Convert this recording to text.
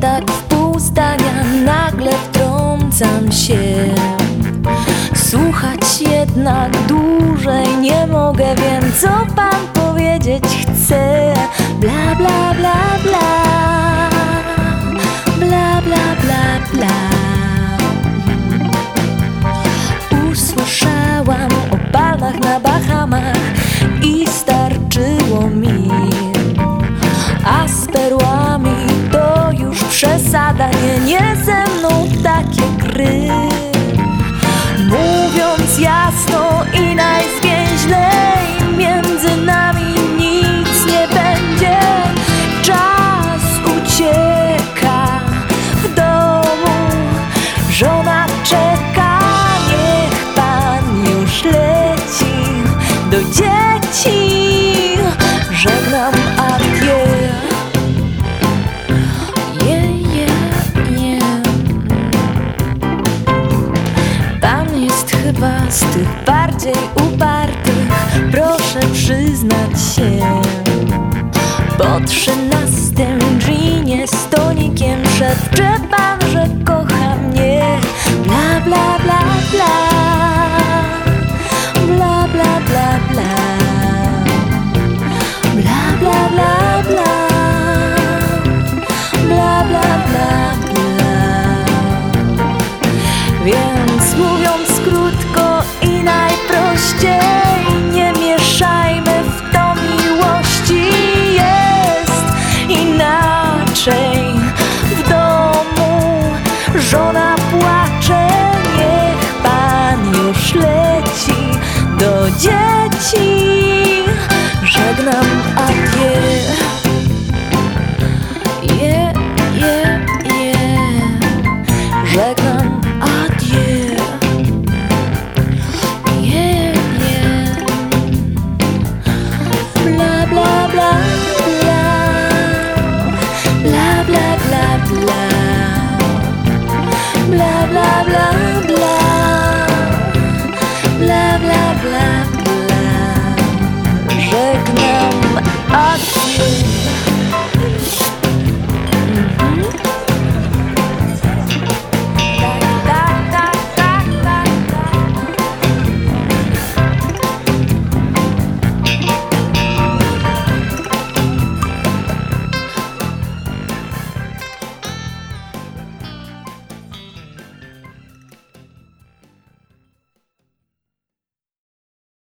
tak w nagle wtrącam się. Słuchać jednak dłużej nie mogę, wiem co pan gry Mówiąc jasno i najzwięźlej Między nami nic nie będzie. Czas ucieka w domu. Żona czeka, niech pan już leci Do dzieci z tych bardziej upartych Proszę przyznać się. Po trzynastym dżinie z tonikiem Szepcze pan, że kocha mnie. Bla bla bla bla. Bla bla bla bla. Bla bla bla bla. Bla bla bla bla. Więc mówiąc krótko dzieci. Żegnam